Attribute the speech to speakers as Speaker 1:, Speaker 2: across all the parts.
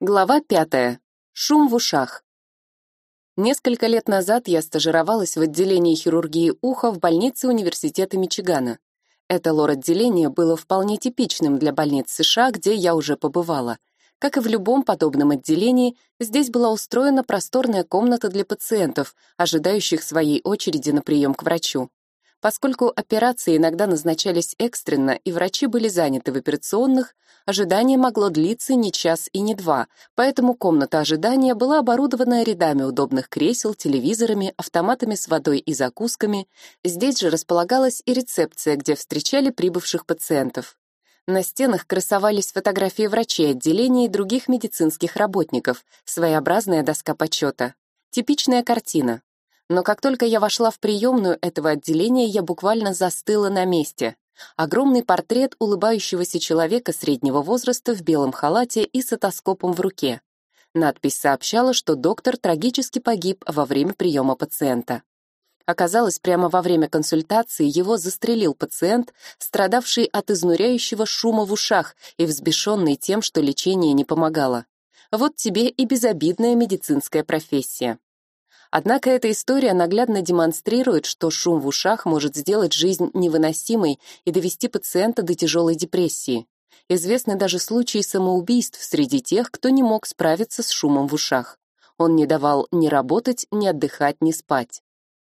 Speaker 1: Глава пятая. Шум в ушах. Несколько лет назад я стажировалась в отделении хирургии уха в больнице Университета Мичигана. Это лор-отделение было вполне типичным для больниц США, где я уже побывала. Как и в любом подобном отделении, здесь была устроена просторная комната для пациентов, ожидающих своей очереди на прием к врачу. Поскольку операции иногда назначались экстренно и врачи были заняты в операционных, ожидание могло длиться не час и не два, поэтому комната ожидания была оборудована рядами удобных кресел, телевизорами, автоматами с водой и закусками. Здесь же располагалась и рецепция, где встречали прибывших пациентов. На стенах красовались фотографии врачей отделения и других медицинских работников, своеобразная доска почета. Типичная картина. Но как только я вошла в приемную этого отделения, я буквально застыла на месте. Огромный портрет улыбающегося человека среднего возраста в белом халате и с отоскопом в руке. Надпись сообщала, что доктор трагически погиб во время приема пациента. Оказалось, прямо во время консультации его застрелил пациент, страдавший от изнуряющего шума в ушах и взбешенный тем, что лечение не помогало. Вот тебе и безобидная медицинская профессия. Однако эта история наглядно демонстрирует, что шум в ушах может сделать жизнь невыносимой и довести пациента до тяжелой депрессии. Известны даже случаи самоубийств среди тех, кто не мог справиться с шумом в ушах. Он не давал ни работать, ни отдыхать, ни спать.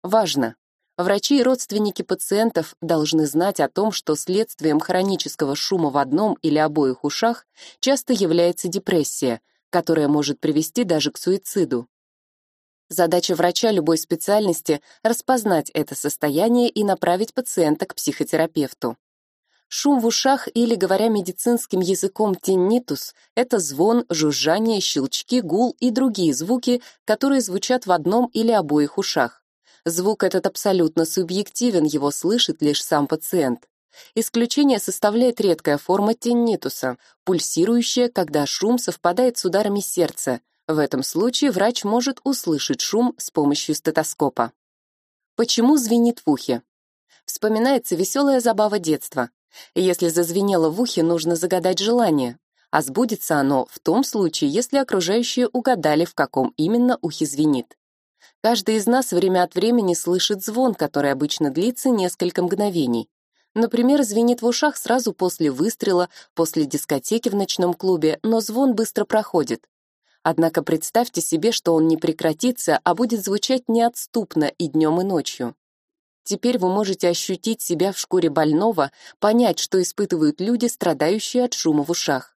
Speaker 1: Важно! Врачи и родственники пациентов должны знать о том, что следствием хронического шума в одном или обоих ушах часто является депрессия, которая может привести даже к суициду. Задача врача любой специальности — распознать это состояние и направить пациента к психотерапевту. Шум в ушах или, говоря медицинским языком, тиннитус — это звон, жужжание, щелчки, гул и другие звуки, которые звучат в одном или обоих ушах. Звук этот абсолютно субъективен, его слышит лишь сам пациент. Исключение составляет редкая форма тиннитуса, пульсирующая, когда шум совпадает с ударами сердца — в этом случае врач может услышать шум с помощью стетоскопа. Почему звенит в ухе? Вспоминается веселая забава детства. Если зазвенело в ухе, нужно загадать желание, а сбудется оно в том случае, если окружающие угадали, в каком именно ухе звенит. Каждый из нас время от времени слышит звон, который обычно длится несколько мгновений. Например, звенит в ушах сразу после выстрела, после дискотеки в ночном клубе, но звон быстро проходит. Однако представьте себе, что он не прекратится, а будет звучать неотступно и днем, и ночью. Теперь вы можете ощутить себя в шкуре больного, понять, что испытывают люди, страдающие от шума в ушах.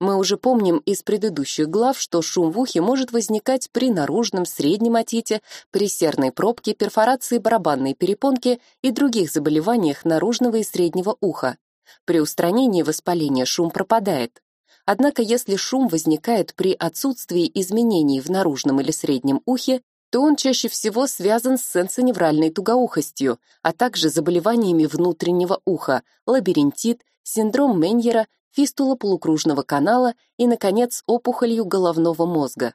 Speaker 1: Мы уже помним из предыдущих глав, что шум в ухе может возникать при наружном, среднем отите, при серной пробке, перфорации барабанной перепонки и других заболеваниях наружного и среднего уха. При устранении воспаления шум пропадает. Однако если шум возникает при отсутствии изменений в наружном или среднем ухе, то он чаще всего связан с сенсоневральной тугоухостью, а также заболеваниями внутреннего уха, лабиринтит, синдром Меньера, фистула полукружного канала и, наконец, опухолью головного мозга.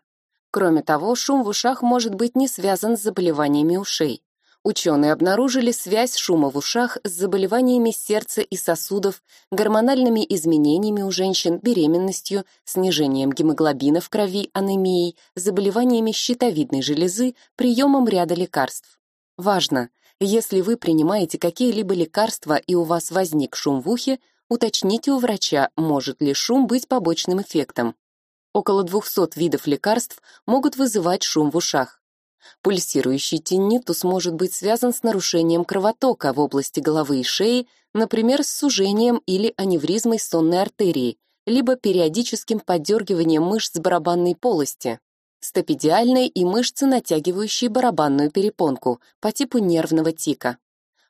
Speaker 1: Кроме того, шум в ушах может быть не связан с заболеваниями ушей. Ученые обнаружили связь шума в ушах с заболеваниями сердца и сосудов, гормональными изменениями у женщин, беременностью, снижением гемоглобина в крови, анемией, заболеваниями щитовидной железы, приемом ряда лекарств. Важно, если вы принимаете какие-либо лекарства и у вас возник шум в ухе, уточните у врача, может ли шум быть побочным эффектом. Около 200 видов лекарств могут вызывать шум в ушах. Пульсирующий тиннитус может быть связан с нарушением кровотока в области головы и шеи, например, с сужением или аневризмой сонной артерии, либо периодическим подергиванием мышц барабанной полости, стапедиальной и мышцы, натягивающие барабанную перепонку по типу нервного тика.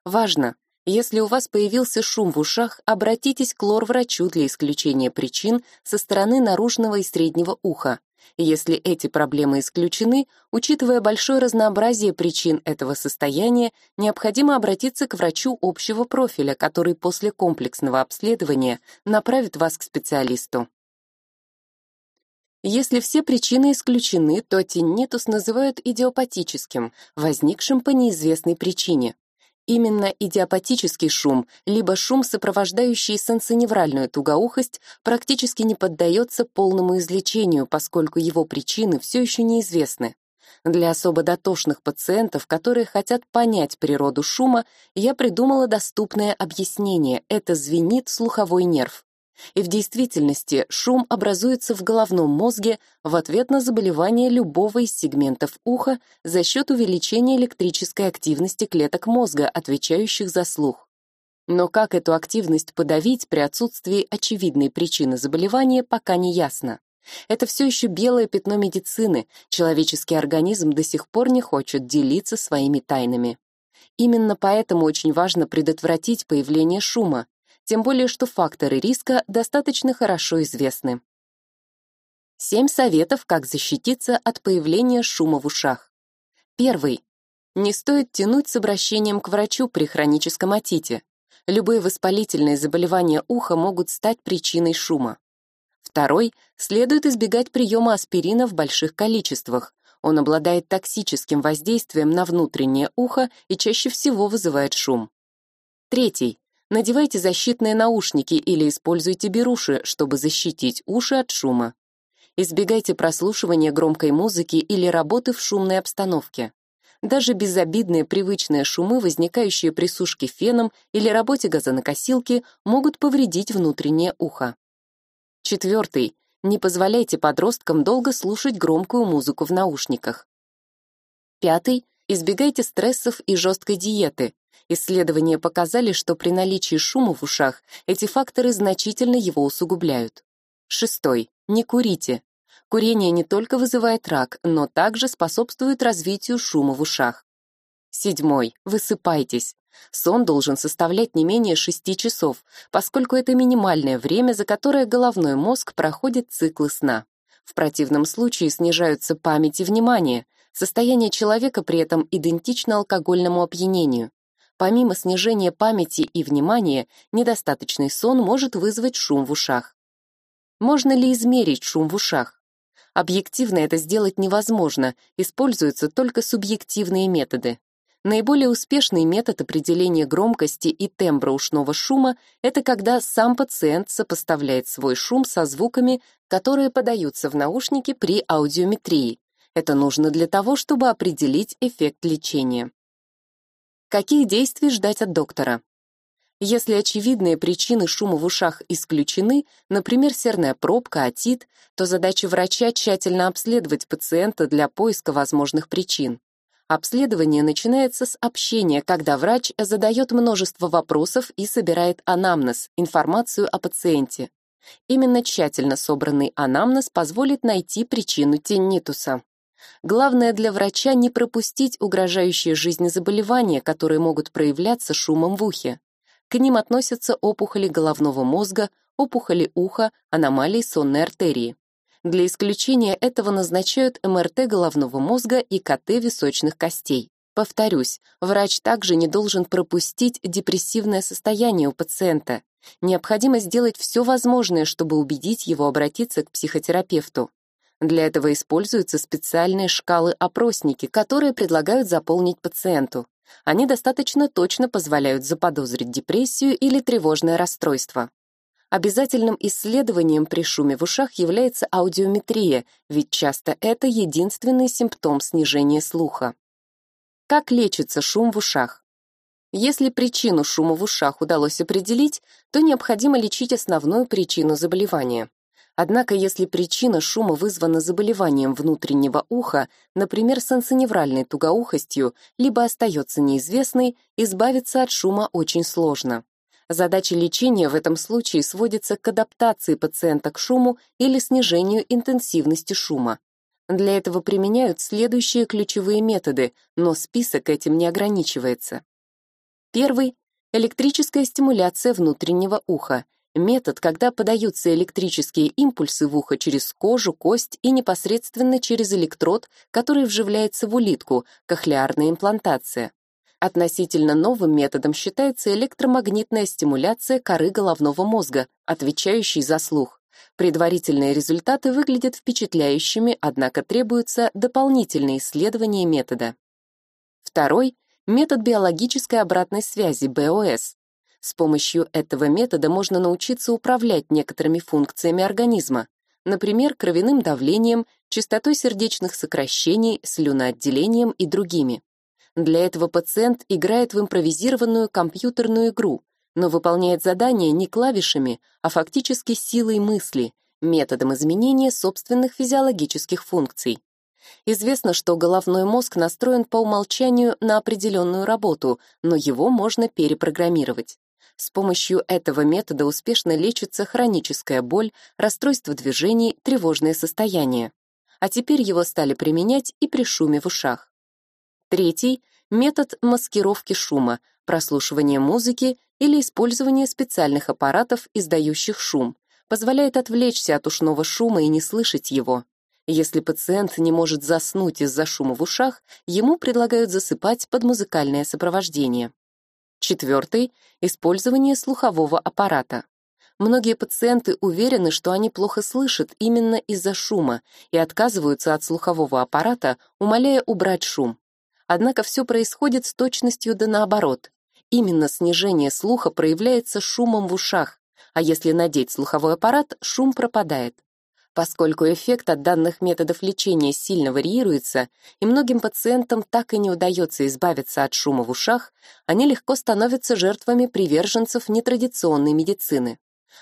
Speaker 1: Важно! Если у вас появился шум в ушах, обратитесь к лор-врачу для исключения причин со стороны наружного и среднего уха. Если эти проблемы исключены, учитывая большое разнообразие причин этого состояния, необходимо обратиться к врачу общего профиля, который после комплексного обследования направит вас к специалисту. Если все причины исключены, то тиннитус называют идиопатическим, возникшим по неизвестной причине. Именно идиопатический шум, либо шум, сопровождающий сенсоневральную тугоухость, практически не поддается полному излечению, поскольку его причины все еще неизвестны. Для особо дотошных пациентов, которые хотят понять природу шума, я придумала доступное объяснение – это звенит слуховой нерв. И в действительности шум образуется в головном мозге в ответ на заболевание любого из сегментов уха за счет увеличения электрической активности клеток мозга, отвечающих за слух. Но как эту активность подавить при отсутствии очевидной причины заболевания, пока не ясно. Это все еще белое пятно медицины, человеческий организм до сих пор не хочет делиться своими тайнами. Именно поэтому очень важно предотвратить появление шума, тем более что факторы риска достаточно хорошо известны. Семь советов, как защититься от появления шума в ушах. Первый. Не стоит тянуть с обращением к врачу при хроническом отите. Любые воспалительные заболевания уха могут стать причиной шума. Второй. Следует избегать приема аспирина в больших количествах. Он обладает токсическим воздействием на внутреннее ухо и чаще всего вызывает шум. Третий. Надевайте защитные наушники или используйте беруши, чтобы защитить уши от шума. Избегайте прослушивания громкой музыки или работы в шумной обстановке. Даже безобидные привычные шумы, возникающие при сушке феном или работе газонокосилки, могут повредить внутреннее ухо. Четвертый. Не позволяйте подросткам долго слушать громкую музыку в наушниках. Пятый. Избегайте стрессов и жесткой диеты, Исследования показали, что при наличии шума в ушах эти факторы значительно его усугубляют. Шестой. Не курите. Курение не только вызывает рак, но также способствует развитию шума в ушах. Седьмой. Высыпайтесь. Сон должен составлять не менее 6 часов, поскольку это минимальное время, за которое головной мозг проходит циклы сна. В противном случае снижаются память и внимание. Состояние человека при этом идентично алкогольному опьянению. Помимо снижения памяти и внимания, недостаточный сон может вызвать шум в ушах. Можно ли измерить шум в ушах? Объективно это сделать невозможно, используются только субъективные методы. Наиболее успешный метод определения громкости и тембра ушного шума — это когда сам пациент сопоставляет свой шум со звуками, которые подаются в наушники при аудиометрии. Это нужно для того, чтобы определить эффект лечения. Каких действий ждать от доктора? Если очевидные причины шума в ушах исключены, например, серная пробка, отит, то задача врача тщательно обследовать пациента для поиска возможных причин. Обследование начинается с общения, когда врач задает множество вопросов и собирает анамнез, информацию о пациенте. Именно тщательно собранный анамнез позволит найти причину теннитуса. Главное для врача не пропустить угрожающие жизни заболевания, которые могут проявляться шумом в ухе. К ним относятся опухоли головного мозга, опухоли уха, аномалии сонной артерии. Для исключения этого назначают МРТ головного мозга и КТ височных костей. Повторюсь, врач также не должен пропустить депрессивное состояние у пациента. Необходимо сделать все возможное, чтобы убедить его обратиться к психотерапевту. Для этого используются специальные шкалы-опросники, которые предлагают заполнить пациенту. Они достаточно точно позволяют заподозрить депрессию или тревожное расстройство. Обязательным исследованием при шуме в ушах является аудиометрия, ведь часто это единственный симптом снижения слуха. Как лечится шум в ушах? Если причину шума в ушах удалось определить, то необходимо лечить основную причину заболевания. Однако, если причина шума вызвана заболеванием внутреннего уха, например, сенсоневральной тугоухостью, либо остается неизвестной, избавиться от шума очень сложно. Задача лечения в этом случае сводится к адаптации пациента к шуму или снижению интенсивности шума. Для этого применяют следующие ключевые методы, но список этим не ограничивается. Первый — электрическая стимуляция внутреннего уха — Метод, когда подаются электрические импульсы в ухо через кожу, кость и непосредственно через электрод, который вживляется в улитку, кохлеарная имплантация. Относительно новым методом считается электромагнитная стимуляция коры головного мозга, отвечающей за слух. Предварительные результаты выглядят впечатляющими, однако требуются дополнительные исследования метода. Второй метод биологической обратной связи, БОС. С помощью этого метода можно научиться управлять некоторыми функциями организма, например, кровяным давлением, частотой сердечных сокращений, слюноотделением и другими. Для этого пациент играет в импровизированную компьютерную игру, но выполняет задания не клавишами, а фактически силой мысли, методом изменения собственных физиологических функций. Известно, что головной мозг настроен по умолчанию на определенную работу, но его можно перепрограммировать. С помощью этого метода успешно лечится хроническая боль, расстройство движений, тревожное состояние. А теперь его стали применять и при шуме в ушах. Третий — метод маскировки шума, прослушивание музыки или использование специальных аппаратов, издающих шум, позволяет отвлечься от ушного шума и не слышать его. Если пациент не может заснуть из-за шума в ушах, ему предлагают засыпать под музыкальное сопровождение. Четвертый — использование слухового аппарата. Многие пациенты уверены, что они плохо слышат именно из-за шума и отказываются от слухового аппарата, умоляя убрать шум. Однако все происходит с точностью да наоборот. Именно снижение слуха проявляется шумом в ушах, а если надеть слуховой аппарат, шум пропадает. Поскольку эффект от данных методов лечения сильно варьируется, и многим пациентам так и не удается избавиться от шума в ушах, они легко становятся жертвами приверженцев нетрадиционной медицины.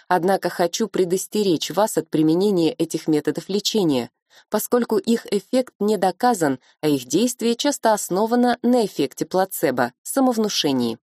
Speaker 1: Однако хочу предостеречь вас от применения этих методов лечения, поскольку их эффект не доказан, а их действие часто основано на эффекте плацебо, самовнушении.